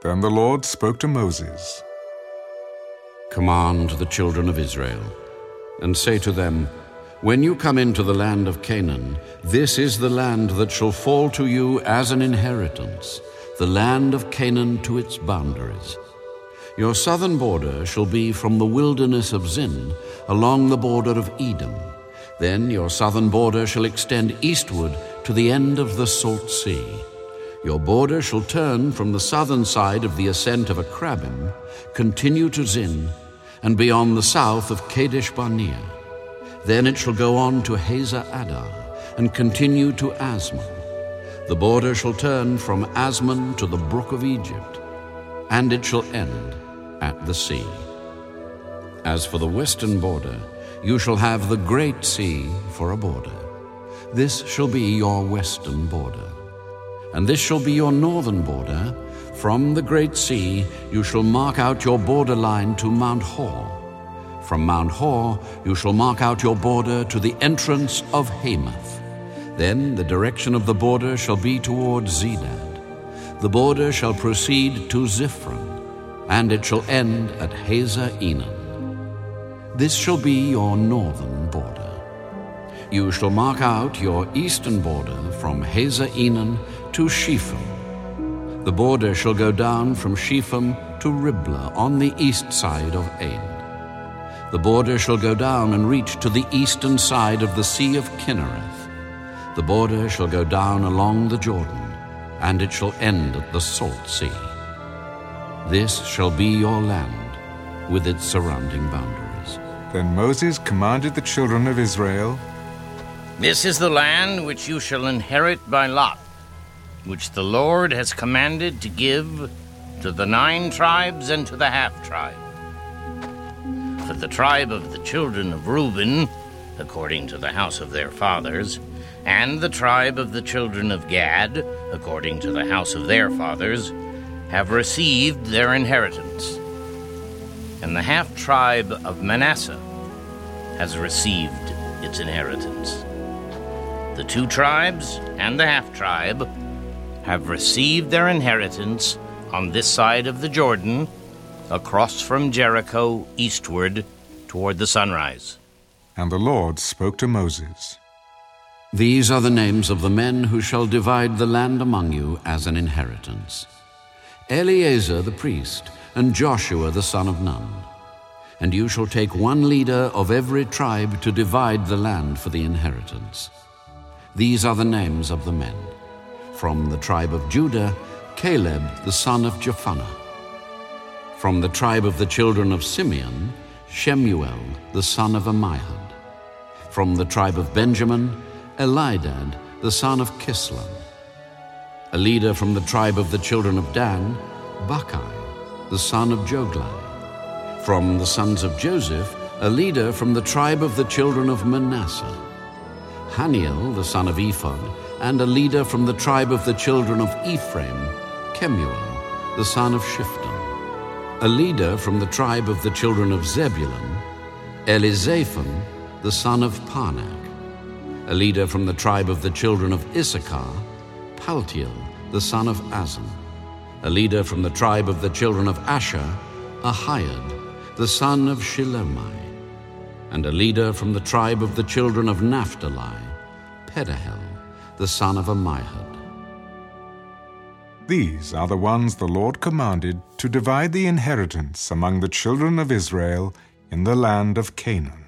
Then the Lord spoke to Moses. Command the children of Israel, and say to them, When you come into the land of Canaan, this is the land that shall fall to you as an inheritance, the land of Canaan to its boundaries. Your southern border shall be from the wilderness of Zin along the border of Edom. Then your southern border shall extend eastward to the end of the Salt Sea. Your border shall turn from the southern side of the ascent of Akrabim, continue to Zin, and be on the south of Kadesh Barnea. Then it shall go on to Hazar Adar, and continue to Azmon. The border shall turn from Azmon to the brook of Egypt, and it shall end at the sea. As for the western border, you shall have the great sea for a border. This shall be your western border. And this shall be your northern border. From the great sea you shall mark out your border line to Mount Hor. From Mount Hor you shall mark out your border to the entrance of Hamath. Then the direction of the border shall be toward Zedad. The border shall proceed to Ziphron, and it shall end at Hazar Enan. This shall be your northern border. You shall mark out your eastern border from Hazar Enan to Shepham. The border shall go down from Shepham to Riblah on the east side of Ain. The border shall go down and reach to the eastern side of the Sea of Kinnereth. The border shall go down along the Jordan, and it shall end at the Salt Sea. This shall be your land with its surrounding boundaries. Then Moses commanded the children of Israel This is the land which you shall inherit by lot, which the Lord has commanded to give to the nine tribes and to the half tribe. For the tribe of the children of Reuben, according to the house of their fathers, and the tribe of the children of Gad, according to the house of their fathers, have received their inheritance. And the half tribe of Manasseh has received its inheritance. The two tribes and the half tribe have received their inheritance on this side of the Jordan, across from Jericho eastward toward the sunrise. And the Lord spoke to Moses. These are the names of the men who shall divide the land among you as an inheritance Eleazar the priest, and Joshua the son of Nun. And you shall take one leader of every tribe to divide the land for the inheritance. These are the names of the men. From the tribe of Judah, Caleb the son of Jephunneh. From the tribe of the children of Simeon, Shemuel the son of Ammihud. From the tribe of Benjamin, Elidad the son of Kislon. A leader from the tribe of the children of Dan, Bukki the son of Jogli. From the sons of Joseph, a leader from the tribe of the children of Manasseh. Hanniel the son of Ephod, and a leader from the tribe of the children of Ephraim, Kemuel the son of Shiphtan. A leader from the tribe of the children of Zebulun, Elizaphan the son of Parnach. A leader from the tribe of the children of Issachar, Paltiel the son of Azzan. A leader from the tribe of the children of Asher, Ahihud the son of Shelomi. And a leader from the tribe of the children of Naphtali, Pedahel the son of Ammihud. These are the ones the Lord commanded to divide the inheritance among the children of Israel in the land of Canaan.